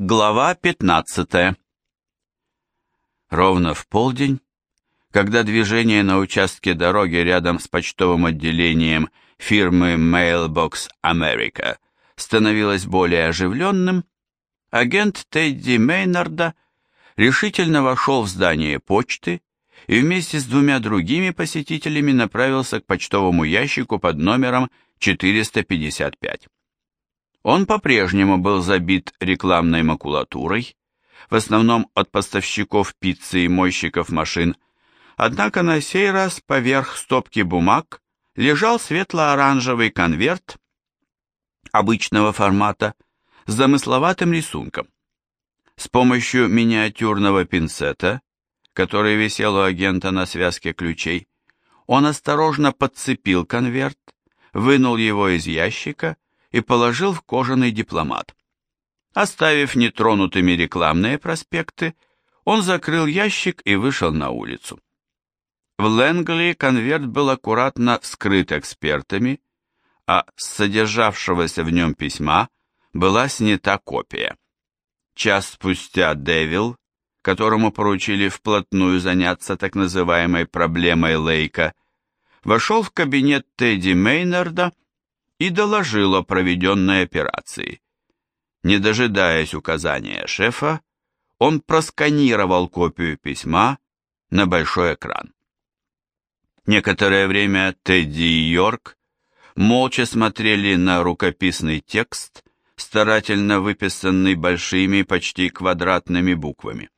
Глава 15 Ровно в полдень, когда движение на участке дороги рядом с почтовым отделением фирмы Mailbox America становилось более оживленным, агент Тедди Мейнарда решительно вошел в здание почты и вместе с двумя другими посетителями направился к почтовому ящику под номером 455. Он по-прежнему был забит рекламной макулатурой, в основном от поставщиков пиццы и мойщиков машин, однако на сей раз поверх стопки бумаг лежал светло-оранжевый конверт обычного формата с замысловатым рисунком. С помощью миниатюрного пинцета, который висел у агента на связке ключей, он осторожно подцепил конверт, вынул его из ящика и положил в кожаный дипломат. Оставив нетронутыми рекламные проспекты, он закрыл ящик и вышел на улицу. В Лэнгли конверт был аккуратно вскрыт экспертами, а с содержавшегося в нем письма была снята копия. Час спустя Дэвил, которому поручили вплотную заняться так называемой проблемой Лейка, вошел в кабинет Тедди Мейнарда и доложил о проведенной операции. Не дожидаясь указания шефа, он просканировал копию письма на большой экран. Некоторое время Тедди и Йорк молча смотрели на рукописный текст, старательно выписанный большими, почти квадратными буквами.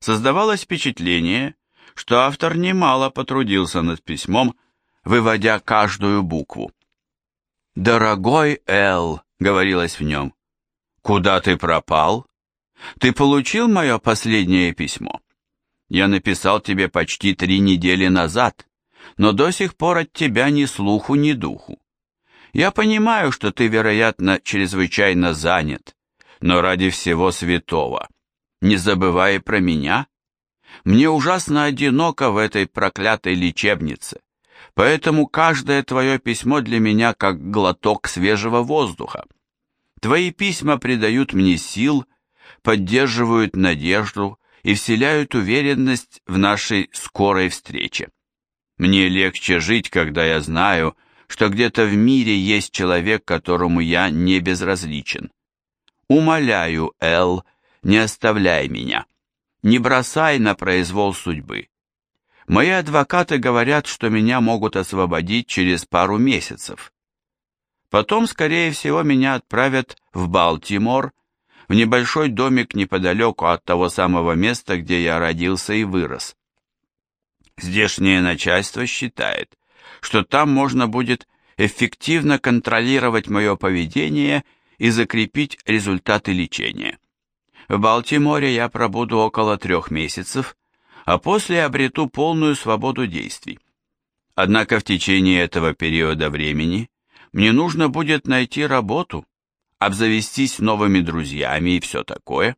Создавалось впечатление, что автор немало потрудился над письмом, выводя каждую букву. «Дорогой Эл», — говорилось в нем, — «куда ты пропал? Ты получил мое последнее письмо? Я написал тебе почти три недели назад, но до сих пор от тебя ни слуху, ни духу. Я понимаю, что ты, вероятно, чрезвычайно занят, но ради всего святого, не забывай про меня. Мне ужасно одиноко в этой проклятой лечебнице поэтому каждое твое письмо для меня как глоток свежего воздуха. Твои письма придают мне сил, поддерживают надежду и вселяют уверенность в нашей скорой встрече. Мне легче жить, когда я знаю, что где-то в мире есть человек, которому я не безразличен. Умоляю, Эл, не оставляй меня. Не бросай на произвол судьбы. Мои адвокаты говорят, что меня могут освободить через пару месяцев. Потом, скорее всего, меня отправят в Балтимор, в небольшой домик неподалеку от того самого места, где я родился и вырос. Здешнее начальство считает, что там можно будет эффективно контролировать мое поведение и закрепить результаты лечения. В Балтиморе я пробуду около трех месяцев, а после обрету полную свободу действий. Однако в течение этого периода времени мне нужно будет найти работу, обзавестись новыми друзьями и все такое.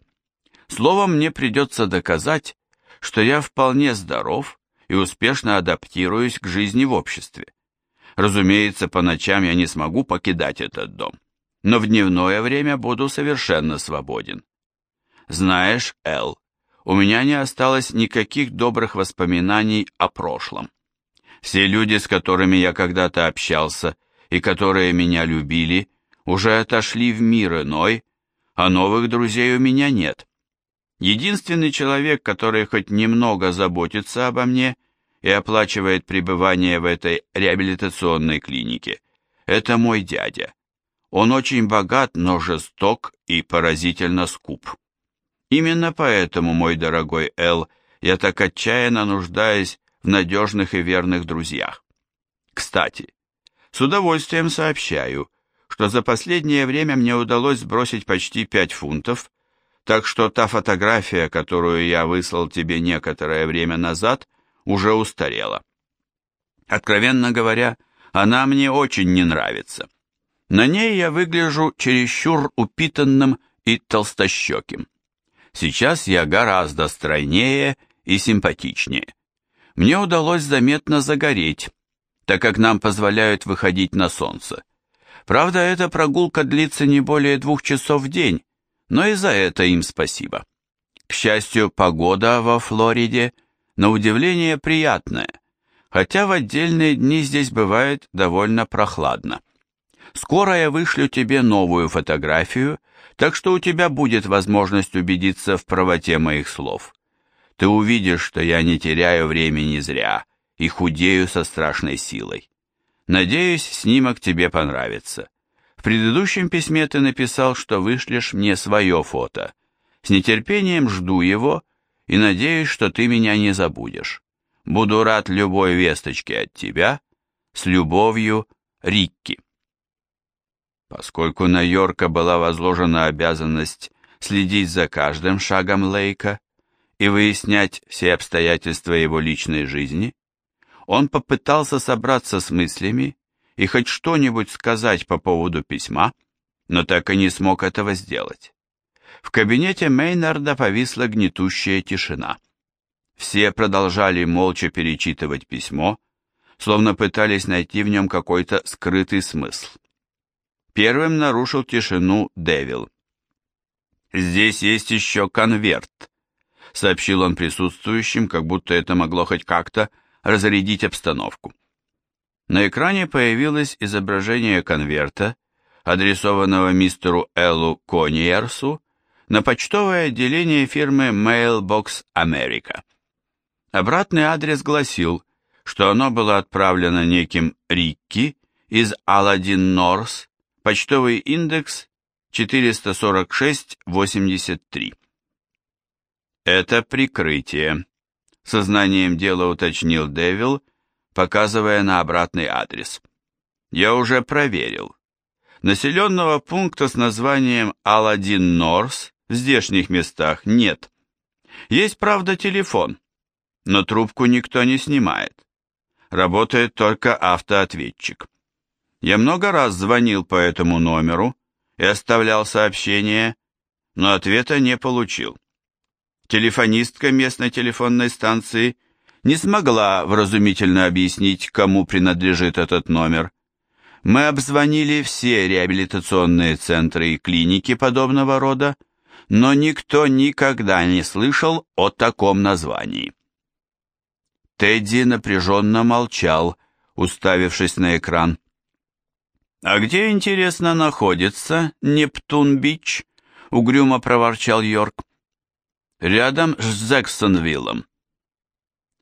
Словом, мне придется доказать, что я вполне здоров и успешно адаптируюсь к жизни в обществе. Разумеется, по ночам я не смогу покидать этот дом, но в дневное время буду совершенно свободен. Знаешь, Эл, у меня не осталось никаких добрых воспоминаний о прошлом. Все люди, с которыми я когда-то общался и которые меня любили, уже отошли в мир иной, а новых друзей у меня нет. Единственный человек, который хоть немного заботится обо мне и оплачивает пребывание в этой реабилитационной клинике, это мой дядя. Он очень богат, но жесток и поразительно скуп. Именно поэтому, мой дорогой Эл, я так отчаянно нуждаюсь в надежных и верных друзьях. Кстати, с удовольствием сообщаю, что за последнее время мне удалось сбросить почти 5 фунтов, так что та фотография, которую я выслал тебе некоторое время назад, уже устарела. Откровенно говоря, она мне очень не нравится. На ней я выгляжу чересчур упитанным и толстощеким. Сейчас я гораздо стройнее и симпатичнее. Мне удалось заметно загореть, так как нам позволяют выходить на солнце. Правда, эта прогулка длится не более двух часов в день, но и за это им спасибо. К счастью, погода во Флориде на удивление приятная, хотя в отдельные дни здесь бывает довольно прохладно. Скоро я вышлю тебе новую фотографию, так что у тебя будет возможность убедиться в правоте моих слов. Ты увидишь, что я не теряю времени зря и худею со страшной силой. Надеюсь, снимок тебе понравится. В предыдущем письме ты написал, что вышлешь мне свое фото. С нетерпением жду его и надеюсь, что ты меня не забудешь. Буду рад любой весточке от тебя. С любовью, Рикки. Поскольку на Йорка была возложена обязанность следить за каждым шагом Лейка и выяснять все обстоятельства его личной жизни, он попытался собраться с мыслями и хоть что-нибудь сказать по поводу письма, но так и не смог этого сделать. В кабинете Мейнарда повисла гнетущая тишина. Все продолжали молча перечитывать письмо, словно пытались найти в нем какой-то скрытый смысл. Первым нарушил тишину Дэвил. «Здесь есть еще конверт», — сообщил он присутствующим, как будто это могло хоть как-то разрядить обстановку. На экране появилось изображение конверта, адресованного мистеру Эллу Кониерсу на почтовое отделение фирмы Mailbox America. Обратный адрес гласил, что оно было отправлено неким Рикки из Аладдин Норс Почтовый индекс 446-83. Это прикрытие, сознанием дела уточнил Дэвил, показывая на обратный адрес. Я уже проверил. Населенного пункта с названием Аладдин Норс в здешних местах нет. Есть, правда, телефон, но трубку никто не снимает. Работает только автоответчик. Я много раз звонил по этому номеру и оставлял сообщение, но ответа не получил. Телефонистка местной телефонной станции не смогла вразумительно объяснить, кому принадлежит этот номер. Мы обзвонили все реабилитационные центры и клиники подобного рода, но никто никогда не слышал о таком названии. Тедди напряженно молчал, уставившись на экран. «А где, интересно, находится Нептун-Бич?» — угрюмо проворчал Йорк. «Рядом с Зексонвиллом».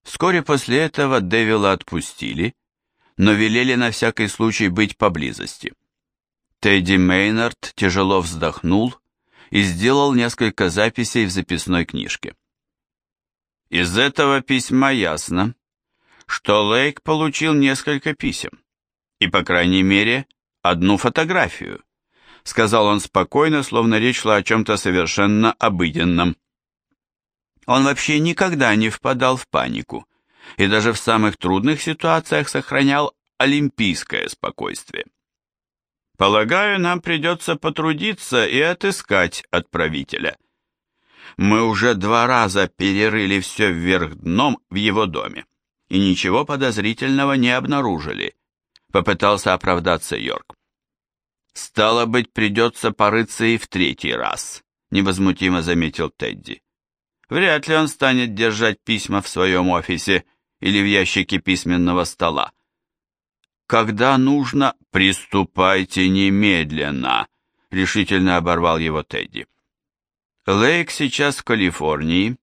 Вскоре после этого Дэвила отпустили, но велели на всякий случай быть поблизости. Тедди Мейнард тяжело вздохнул и сделал несколько записей в записной книжке. Из этого письма ясно, что Лейк получил несколько писем, и, по крайней мере, одну фотографию», — сказал он спокойно, словно речь шла о чем-то совершенно обыденном. Он вообще никогда не впадал в панику и даже в самых трудных ситуациях сохранял олимпийское спокойствие. «Полагаю, нам придется потрудиться и отыскать отправителя. Мы уже два раза перерыли все вверх дном в его доме и ничего подозрительного не обнаружили», попытался оправдаться Йорк. «Стало быть, придется порыться и в третий раз», — невозмутимо заметил Тедди. «Вряд ли он станет держать письма в своем офисе или в ящике письменного стола. Когда нужно, приступайте немедленно», — решительно оборвал его Тедди. Лейк сейчас в Калифорнии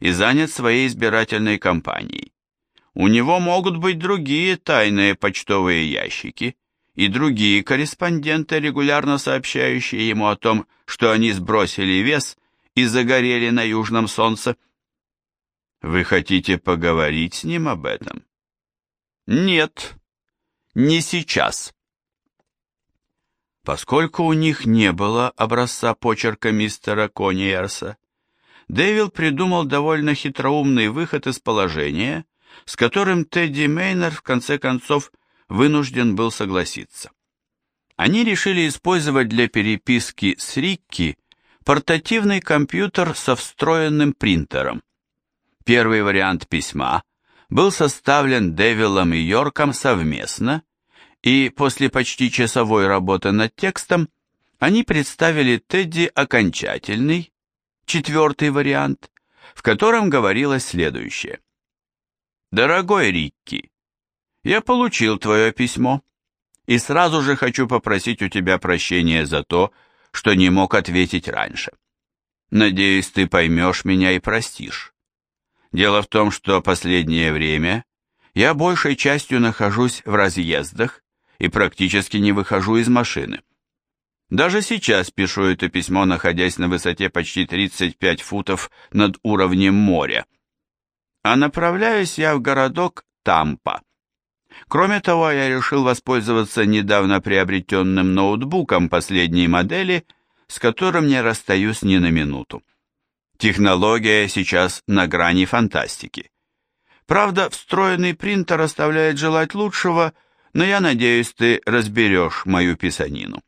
и занят своей избирательной кампанией. У него могут быть другие тайные почтовые ящики и другие корреспонденты, регулярно сообщающие ему о том, что они сбросили вес и загорели на южном солнце. Вы хотите поговорить с ним об этом? Нет, не сейчас. Поскольку у них не было образца почерка мистера Кониерса, Дэвил придумал довольно хитроумный выход из положения – с которым Тедди Мейнер в конце концов вынужден был согласиться. Они решили использовать для переписки с Рикки портативный компьютер со встроенным принтером. Первый вариант письма был составлен Девилом и Йорком совместно, и после почти часовой работы над текстом Они представили Тедди окончательный, четвертый вариант, в котором говорилось следующее. «Дорогой Рикки, я получил твое письмо и сразу же хочу попросить у тебя прощения за то, что не мог ответить раньше. Надеюсь, ты поймешь меня и простишь. Дело в том, что последнее время я большей частью нахожусь в разъездах и практически не выхожу из машины. Даже сейчас пишу это письмо, находясь на высоте почти 35 футов над уровнем моря. А направляюсь я в городок Тампа. Кроме того, я решил воспользоваться недавно приобретенным ноутбуком последней модели, с которым не расстаюсь ни на минуту. Технология сейчас на грани фантастики. Правда, встроенный принтер оставляет желать лучшего, но я надеюсь, ты разберешь мою писанину.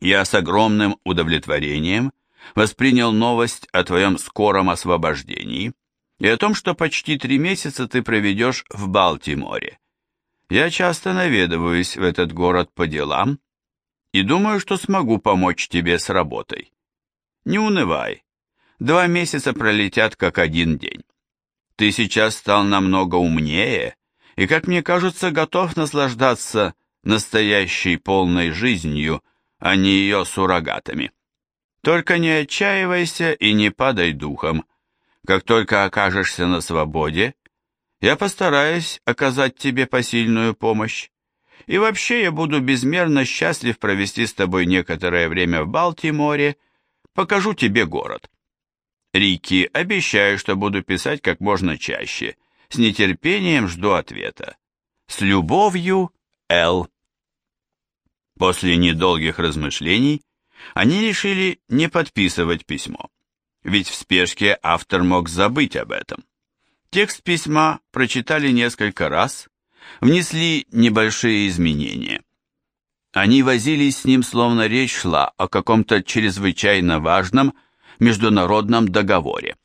Я с огромным удовлетворением воспринял новость о твоем скором освобождении и о том, что почти три месяца ты проведешь в Балтиморе. Я часто наведываюсь в этот город по делам и думаю, что смогу помочь тебе с работой. Не унывай. Два месяца пролетят как один день. Ты сейчас стал намного умнее и, как мне кажется, готов наслаждаться настоящей полной жизнью, а не ее суррогатами. Только не отчаивайся и не падай духом. Как только окажешься на свободе, я постараюсь оказать тебе посильную помощь. И вообще я буду безмерно счастлив провести с тобой некоторое время в Балтиморе, покажу тебе город. Рики, обещаю, что буду писать как можно чаще. С нетерпением жду ответа. С любовью, Л. После недолгих размышлений они решили не подписывать письмо, ведь в спешке автор мог забыть об этом. Текст письма прочитали несколько раз, внесли небольшие изменения. Они возились с ним, словно речь шла о каком-то чрезвычайно важном международном договоре.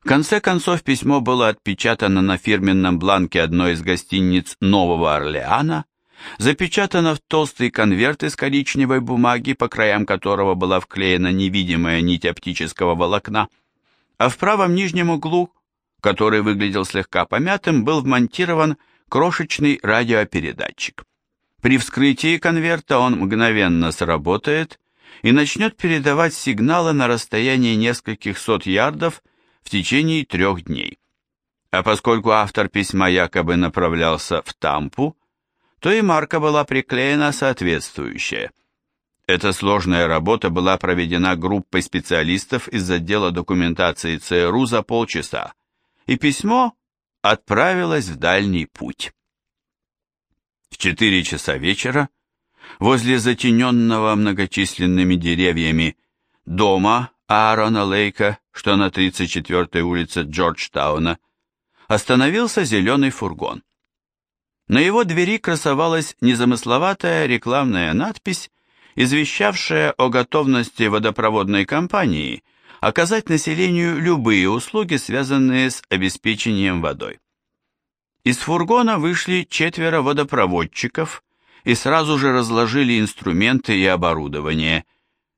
В конце концов письмо было отпечатано на фирменном бланке одной из гостиниц Нового Орлеана, запечатано в толстый конверт из коричневой бумаги, по краям которого была вклеена невидимая нить оптического волокна, а в правом нижнем углу, который выглядел слегка помятым, был вмонтирован крошечный радиопередатчик. При вскрытии конверта он мгновенно сработает и начнет передавать сигналы на расстоянии нескольких сот ярдов в течение трех дней. А поскольку автор письма якобы направлялся в Тампу, то и марка была приклеена соответствующая. Эта сложная работа была проведена группой специалистов из отдела документации ЦРУ за полчаса, и письмо отправилось в дальний путь. В четыре часа вечера возле затененного многочисленными деревьями дома Аарона Лейка, что на 34-й улице Джорджтауна, остановился зеленый фургон. На его двери красовалась незамысловатая рекламная надпись, извещавшая о готовности водопроводной компании оказать населению любые услуги, связанные с обеспечением водой. Из фургона вышли четверо водопроводчиков и сразу же разложили инструменты и оборудование.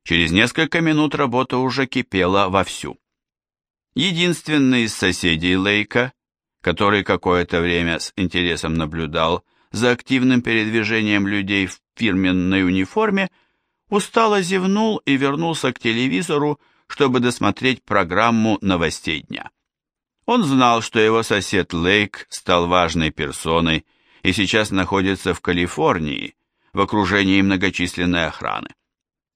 Через несколько минут работа уже кипела вовсю. Единственный из соседей Лейка, который какое-то время с интересом наблюдал за активным передвижением людей в фирменной униформе, устало зевнул и вернулся к телевизору, чтобы досмотреть программу новостей дня. Он знал, что его сосед Лейк стал важной персоной и сейчас находится в Калифорнии в окружении многочисленной охраны.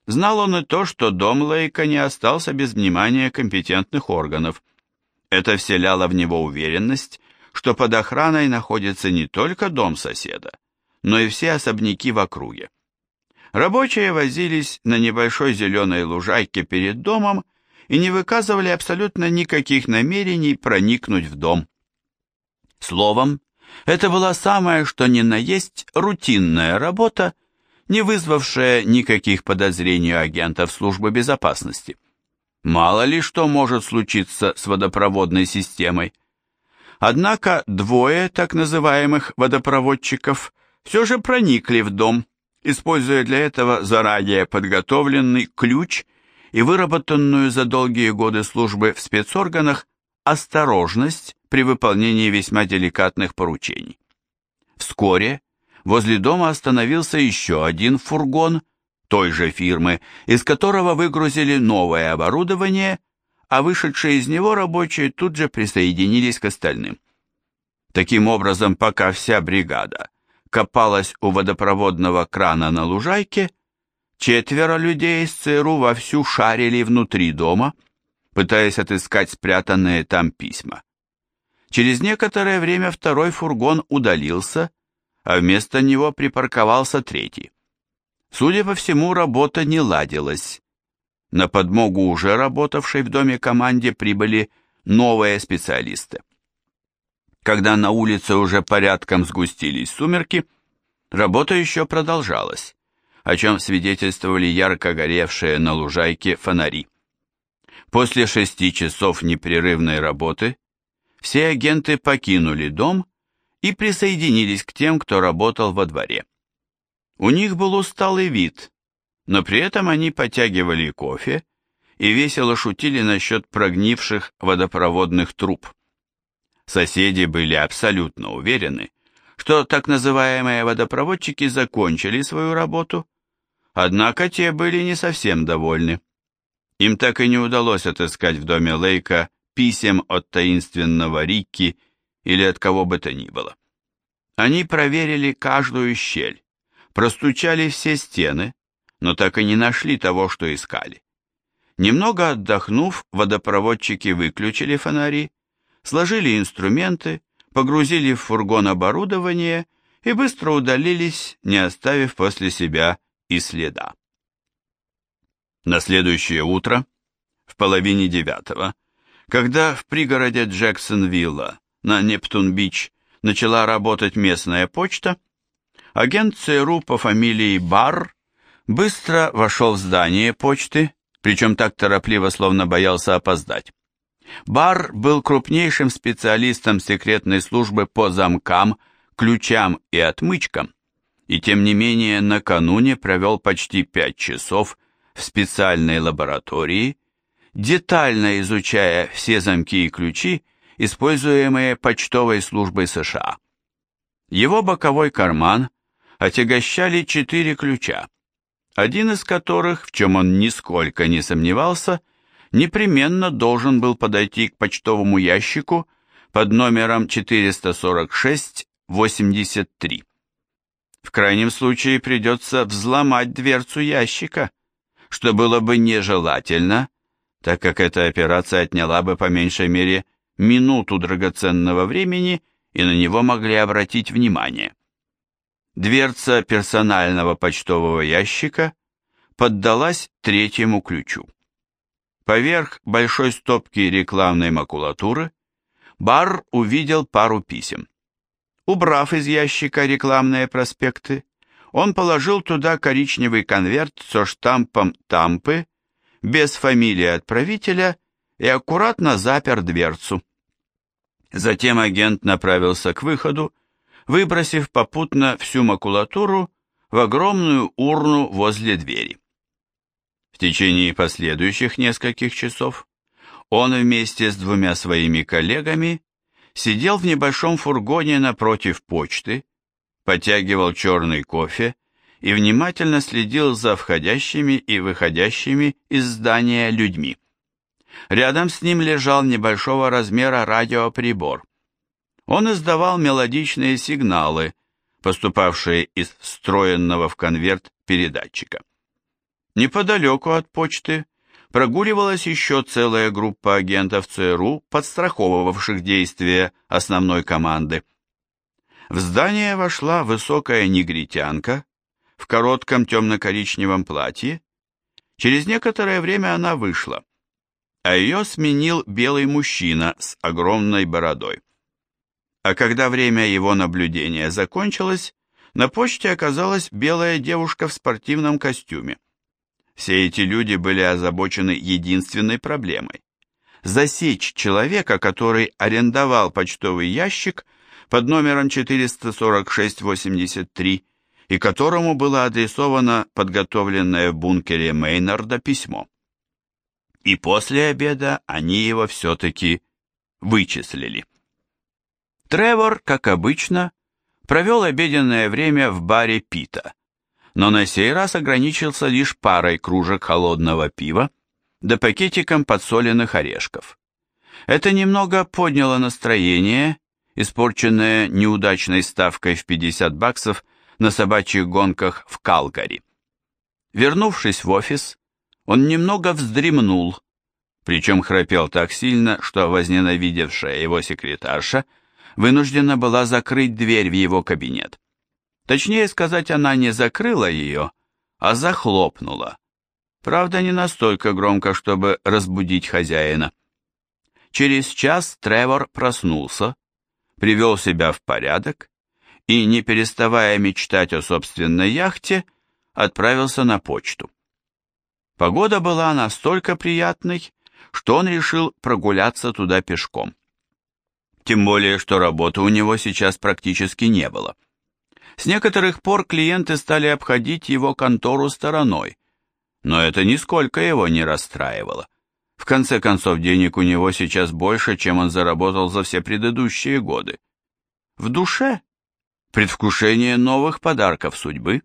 Знал он и то, что дом Лейка не остался без внимания компетентных органов – это вселяло в него уверенность, что под охраной находится не только дом соседа, но и все особняки в округе. Рабочие возились на небольшой зеленой лужайке перед домом и не выказывали абсолютно никаких намерений проникнуть в дом. Словом, это была самая что ни на есть рутинная работа, не вызвавшая никаких подозрений у агентов службы безопасности. Мало ли что может случиться с водопроводной системой. Однако двое так называемых водопроводчиков все же проникли в дом используя для этого заранее подготовленный ключ и выработанную за долгие годы службы в спецорганах осторожность при выполнении весьма деликатных поручений. Вскоре возле дома остановился еще один фургон той же фирмы, из которого выгрузили новое оборудование, а вышедшие из него рабочие тут же присоединились к остальным. Таким образом, пока вся бригада копалась у водопроводного крана на лужайке, четверо людей из ЦРУ вовсю шарили внутри дома, пытаясь отыскать спрятанные там письма. Через некоторое время второй фургон удалился, а вместо него припарковался третий. Судя по всему, работа не ладилась. На подмогу уже работавшей в доме команде прибыли новые специалисты. Когда на улице уже порядком сгустились сумерки, работа еще продолжалась, о чем свидетельствовали ярко горевшие на лужайке фонари. После шести часов непрерывной работы все агенты покинули дом и присоединились к тем, кто работал во дворе. У них был усталый вид, но при этом они потягивали кофе и весело шутили насчет прогнивших водопроводных труб. Соседи были абсолютно уверены, что так называемые водопроводчики закончили свою работу, однако те были не совсем довольны. Им так и не удалось отыскать в доме Лейка писем от таинственного Рикки или от кого бы то ни было. Они проверили каждую щель, простучали все стены, но так и не нашли того, что искали. Немного отдохнув, водопроводчики выключили фонари, сложили инструменты, погрузили в фургон оборудование и быстро удалились, не оставив после себя и следа. На следующее утро, в половине девятого, когда в пригороде Джексонвилла на Нептун-Бич начала работать местная почта, агент ЦРУ по фамилии Барр быстро вошел в здание почты, причем так торопливо, словно боялся опоздать. Барр был крупнейшим специалистом секретной службы по замкам, ключам и отмычкам, и тем не менее накануне провел почти пять часов в специальной лаборатории, детально изучая все замки и ключи, используемые почтовой службой США. Его боковой карман отягощали четыре ключа, один из которых, в чем он нисколько не сомневался, непременно должен был подойти к почтовому ящику под номером 446-83. В крайнем случае придется взломать дверцу ящика – что было бы нежелательно, так как эта операция отняла бы по меньшей мере минуту драгоценного времени, и на него могли обратить внимание. Дверца персонального почтового ящика поддалась третьему ключу. Поверх большой стопки рекламной макулатуры Бар увидел пару писем. Убрав из ящика рекламные проспекты, он положил туда коричневый конверт со штампом «Тампы», без фамилии отправителя и аккуратно запер дверцу. Затем агент направился к выходу, выбросив попутно всю макулатуру в огромную урну возле двери. В течение последующих нескольких часов он вместе с двумя своими коллегами сидел в небольшом фургоне напротив почты, потягивал черный кофе и внимательно следил за входящими и выходящими из здания людьми. Рядом с ним лежал небольшого размера радиоприбор. Он издавал мелодичные сигналы, поступавшие из встроенного в конверт передатчика. Неподалеку от почты прогуливалась еще целая группа агентов ЦРУ, подстраховывавших действия основной команды. В здание вошла высокая негритянка в коротком темно-коричневом платье. Через некоторое время она вышла, а ее сменил белый мужчина с огромной бородой. А когда время его наблюдения закончилось, на почте оказалась белая девушка в спортивном костюме. Все эти люди были озабочены единственной проблемой – засечь человека, который арендовал почтовый ящик под номером 44683 и которому было адресовано подготовленное в бункере Мейнарда письмо. И после обеда они его все-таки вычислили. Тревор, как обычно, провел обеденное время в баре Пита, но на сей раз ограничился лишь парой кружек холодного пива да пакетиком подсоленных орешков. Это немного подняло настроение, испорченное неудачной ставкой в 50 баксов на собачьих гонках в Калгари. Вернувшись в офис, он немного вздремнул, причем храпел так сильно, что возненавидевшая его секретарша вынуждена была закрыть дверь в его кабинет. Точнее сказать, она не закрыла ее, а захлопнула. Правда, не настолько громко, чтобы разбудить хозяина. Через час Тревор проснулся, привел себя в порядок и, не переставая мечтать о собственной яхте, отправился на почту. Погода была настолько приятной, что он решил прогуляться туда пешком. Тем более, что работы у него сейчас практически не было. С некоторых пор клиенты стали обходить его контору стороной, но это нисколько его не расстраивало. В конце концов, денег у него сейчас больше, чем он заработал за все предыдущие годы. В душе предвкушение новых подарков судьбы.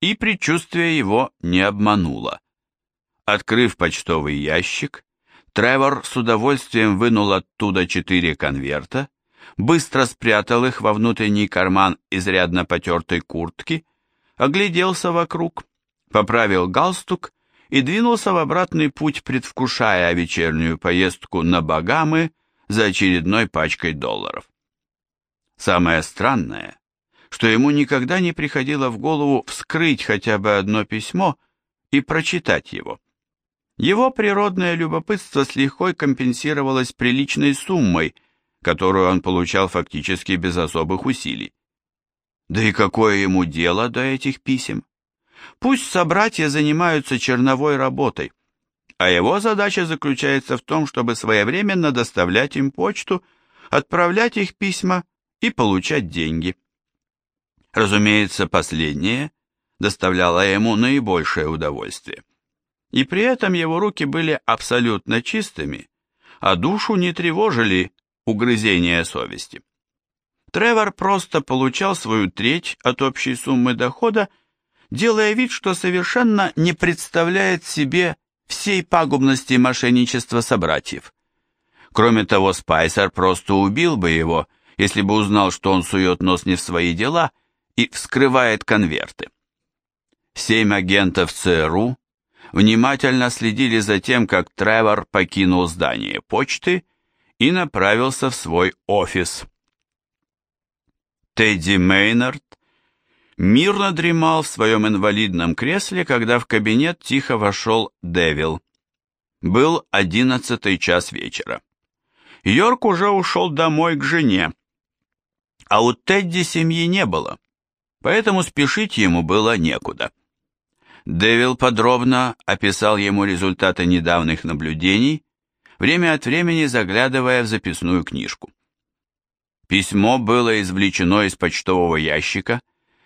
И предчувствие его не обмануло. Открыв почтовый ящик, Тревор с удовольствием вынул оттуда четыре конверта, быстро спрятал их во внутренний карман изрядно потертой куртки, огляделся вокруг, поправил галстук и двинулся в обратный путь, предвкушая вечернюю поездку на Багамы за очередной пачкой долларов. Самое странное, что ему никогда не приходило в голову вскрыть хотя бы одно письмо и прочитать его. Его природное любопытство с лихвой компенсировалось приличной суммой, которую он получал фактически без особых усилий. Да и какое ему дело до этих писем? Пусть собратья занимаются черновой работой, а его задача заключается в том, чтобы своевременно доставлять им почту, отправлять их письма и получать деньги. Разумеется, последнее доставляло ему наибольшее удовольствие. И при этом его руки были абсолютно чистыми, а душу не тревожили угрызения совести. Тревор просто получал свою треть от общей суммы дохода делая вид, что совершенно не представляет себе всей пагубности мошенничества собратьев. Кроме того, Спайсер просто убил бы его, если бы узнал, что он сует нос не в свои дела и вскрывает конверты. Семь агентов ЦРУ внимательно следили за тем, как Тревор покинул здание почты и направился в свой офис. Тедди Мейнард мирно дремал в своем инвалидном кресле, когда в кабинет тихо вошел Девил. Был одиннадцатый час вечера. Йорк уже ушел домой к жене, а у Тедди семьи не было, поэтому спешить ему было некуда. Девил подробно описал ему результаты недавних наблюдений, время от времени заглядывая в записную книжку. Письмо было извлечено из почтового ящика,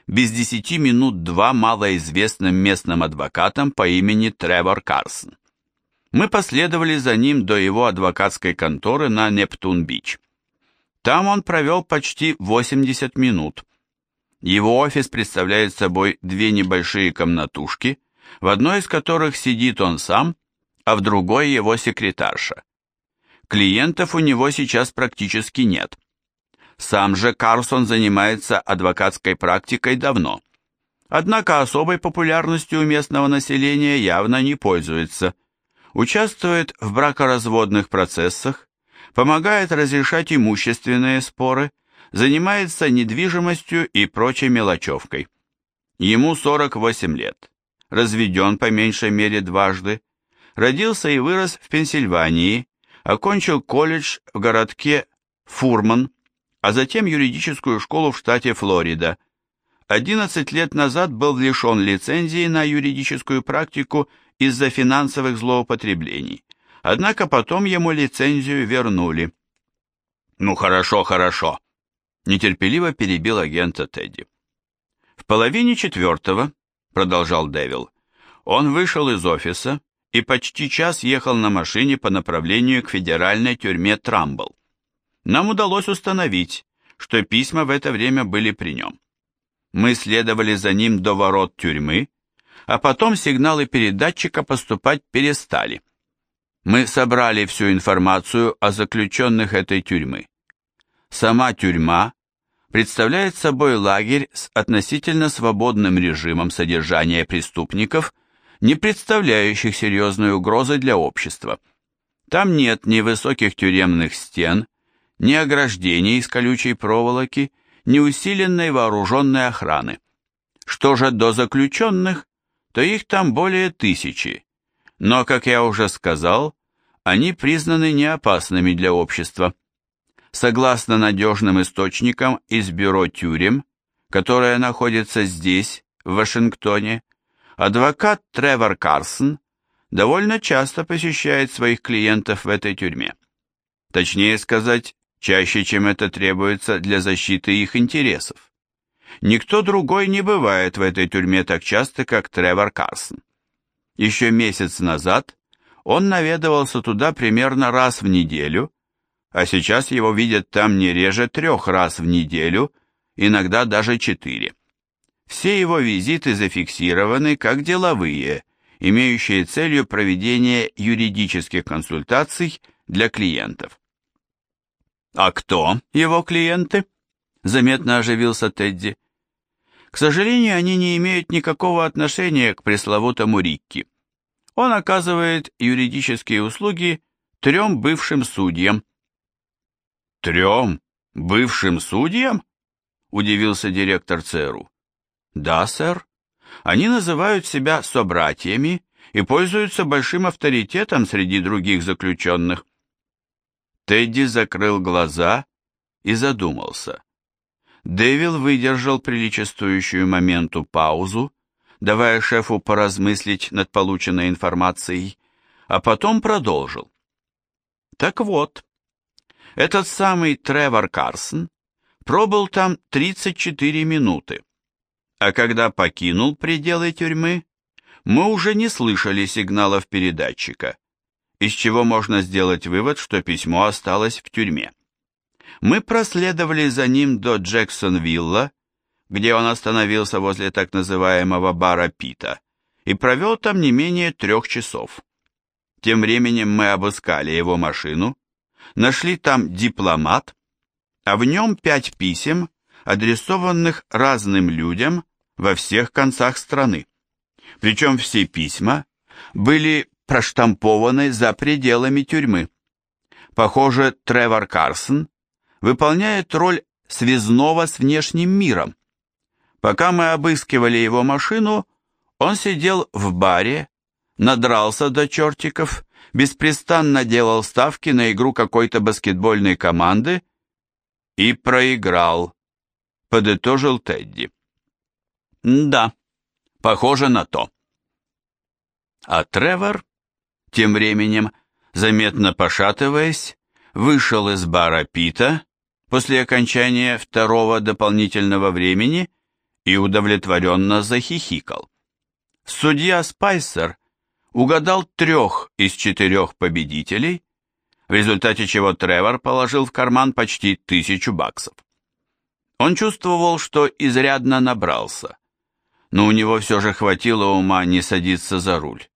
без десяти минут два малоизвестным местным адвокатом по имени Тревор Карсон. Мы последовали за ним до его адвокатской конторы на Нептун-Бич. Там он провел почти 80 минут. Его офис представляет собой две небольшие комнатушки, в одной из которых сидит он сам, а в другой его секретарша. Клиентов у него сейчас практически нет. Сам же Карсон занимается адвокатской практикой давно. Однако особой популярностью у местного населения явно не пользуется. Участвует в бракоразводных процессах, помогает разрешать имущественные споры, занимается недвижимостью и прочей мелочевкой. Ему 48 лет, разведен по меньшей мере дважды, родился и вырос в Пенсильвании, окончил колледж в городке Фурман, а затем юридическую школу в штате Флорида. 11 лет назад был лишен лицензии на юридическую практику из-за финансовых злоупотреблений. Однако потом ему лицензию вернули. «Ну хорошо, хорошо», – нетерпеливо перебил агента Тедди. В половине четвертого, продолжал Дэвил, он вышел из офиса и почти час ехал на машине по направлению к федеральной тюрьме Трамбл. Нам удалось установить, что письма в это время были при нем. Мы следовали за ним до ворот тюрьмы, а потом сигналы передатчика поступать перестали. Мы собрали всю информацию о заключенных этой тюрьмы. Сама тюрьма представляет собой лагерь с относительно свободным режимом содержания преступников, не представляющих серьезной угрозы для общества. Там нет ни высоких тюремных стен, ни ограждений из колючей проволоки, ни усиленной вооруженной охраны. Что же до заключенных, то их там более тысячи, но, как я уже сказал, они признаны неопасными для общества. Согласно надежным источникам из бюро тюрем, которое находится здесь, в Вашингтоне, адвокат Тревор Карсон довольно часто посещает своих клиентов в этой тюрьме. Точнее сказать, чаще, чем это требуется для защиты их интересов. Никто другой не бывает в этой тюрьме так часто, как Тревор Карсон. Еще месяц назад он наведывался туда примерно раз в неделю, а сейчас его видят там не реже трех раз в неделю, иногда даже четыре. Все его визиты зафиксированы как деловые, имеющие целью проведение юридических консультаций для клиентов. «А кто его клиенты?» – заметно оживился Тедди. К сожалению, они не имеют никакого отношения к пресловутому Рикки. Он оказывает юридические услуги трем бывшим судьям. «Трем бывшим судьям?» – удивился директор ЦРУ. «Да, сэр. Они называют себя собратьями и пользуются большим авторитетом среди других заключенных». Тедди закрыл глаза и задумался. Дэвил выдержал приличествующую моменту паузу, давая шефу поразмыслить над полученной информацией, а потом продолжил. Так вот, этот самый Тревор Карсон пробыл там 34 минуты, а когда покинул пределы тюрьмы, мы уже не слышали сигналов передатчика, из чего можно сделать вывод, что письмо осталось в тюрьме. Мы проследовали за ним до Джексонвилла, где он остановился возле так называемого бара Пита, и провел там не менее трех часов. Тем временем мы обыскали его машину, нашли там дипломат, а в нем пять писем, адресованных разным людям во всех концах страны. Причем все письма были проштампованы за пределами тюрьмы. Похоже, Тревор Карсон выполняет роль связного с внешним миром. Пока мы обыскивали его машину, он сидел в баре, надрался до чертиков, беспрестанно делал ставки на игру какой-то баскетбольной команды и проиграл, подытожил Тедди. Да, похоже на то. А Тревор, тем временем, заметно пошатываясь, вышел из бара Пита после окончания второго дополнительного времени и удовлетворенно захихикал. Судья Спайсер угадал трех из четырех победителей, в результате чего Тревор положил в карман почти тысячу баксов. Он чувствовал, что изрядно набрался, но у него все же хватило ума не садиться за руль.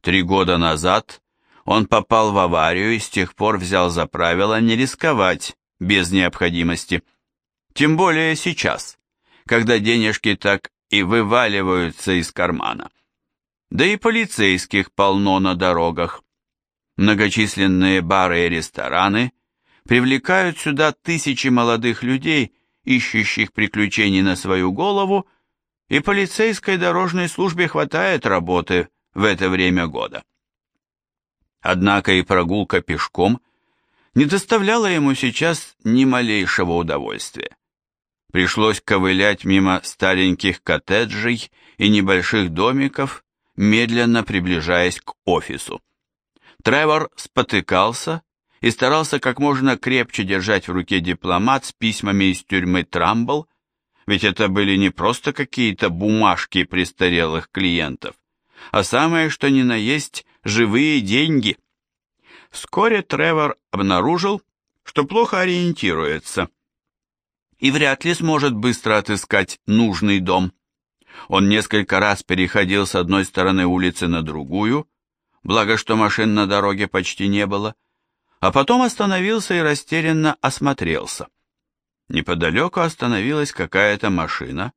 Три года назад он попал в аварию и с тех пор взял за правило не рисковать без необходимости. Тем более сейчас, когда денежки так и вываливаются из кармана. Да и полицейских полно на дорогах. Многочисленные бары и рестораны привлекают сюда тысячи молодых людей, ищущих приключений на свою голову, и полицейской дорожной службе хватает работы в это время года. Однако и прогулка пешком не доставляло ему сейчас ни малейшего удовольствия. Пришлось ковылять мимо стареньких коттеджей и небольших домиков, медленно приближаясь к офису. Тревор спотыкался и старался как можно крепче держать в руке дипломат с письмами из тюрьмы Трамбл, Ведь это были не просто какие-то бумажки престарелых клиентов, а самое что ни на есть живые деньги. Вскоре Тревор обнаружил, что плохо ориентируется и вряд ли сможет быстро отыскать нужный дом. Он несколько раз переходил с одной стороны улицы на другую, благо что машин на дороге почти не было, а потом остановился и растерянно осмотрелся. Неподалеку остановилась какая-то машина,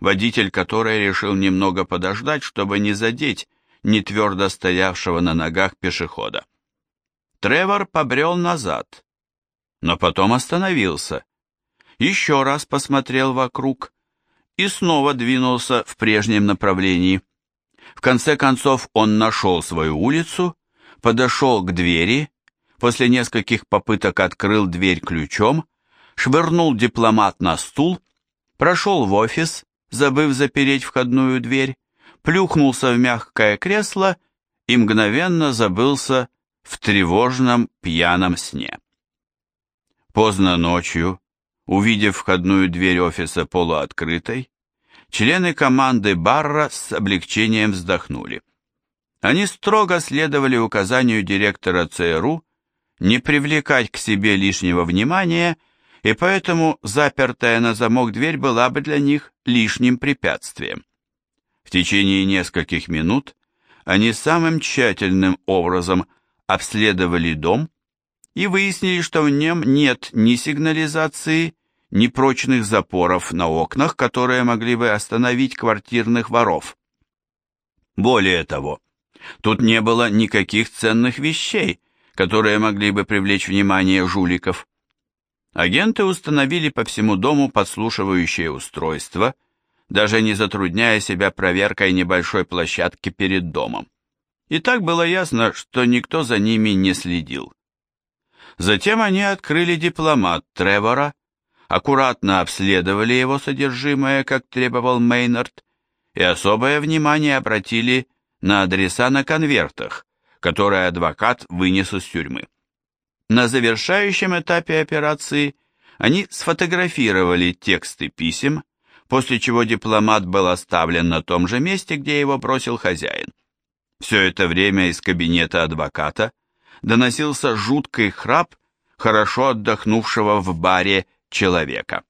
водитель которой решил немного подождать, чтобы не задеть не твердо стоявшего на ногах пешехода. Тревор побрел назад, но потом остановился, еще раз посмотрел вокруг и снова двинулся в прежнем направлении. В конце концов он нашел свою улицу, подошел к двери, после нескольких попыток открыл дверь ключом, швырнул дипломат на стул, прошел в офис, забыв запереть входную дверь, плюхнулся в мягкое кресло и мгновенно забылся в тревожном пьяном сне. Поздно ночью, увидев входную дверь офиса полуоткрытой, члены команды Барра с облегчением вздохнули. Они строго следовали указанию директора ЦРУ не привлекать к себе лишнего внимания, и поэтому запертая на замок дверь была бы для них лишним препятствием. В течение нескольких минут они самым тщательным образом обследовали дом и выяснили, что в нем нет ни сигнализации, ни прочных запоров на окнах, которые могли бы остановить квартирных воров. Более того, тут не было никаких ценных вещей, которые могли бы привлечь внимание жуликов. Агенты установили по всему дому подслушивающее устройство, даже не затрудняя себя проверкой небольшой площадки перед домом. И так было ясно, что никто за ними не следил. Затем они открыли дипломат Тревора, аккуратно обследовали его содержимое, как требовал Мейнард, и особое внимание обратили на адреса на конвертах, которые адвокат вынес из тюрьмы. На завершающем этапе операции они сфотографировали тексты писем, после чего дипломат был оставлен на том же месте, где его бросил хозяин. Все это время из кабинета адвоката доносился жуткий храп хорошо отдохнувшего в баре человека.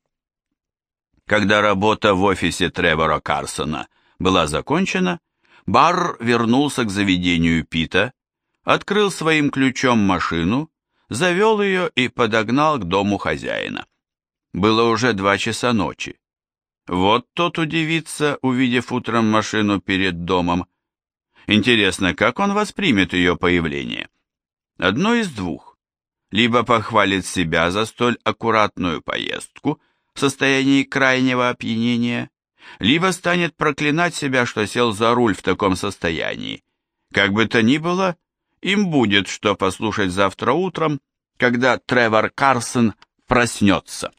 Когда работа в офисе Тревора Карсона была закончена, Барр вернулся к заведению Пита, открыл своим ключом машину, завел ее и подогнал к дому хозяина. Было уже два часа ночи. Вот тот удивится, увидев утром машину перед домом. Интересно, как он воспримет ее появление? Одно из двух. Либо похвалит себя за столь аккуратную поездку в состоянии крайнего опьянения, либо станет проклинать себя, что сел за руль в таком состоянии. Как бы то ни было, им будет что послушать завтра утром, когда Тревор Карсон проснется.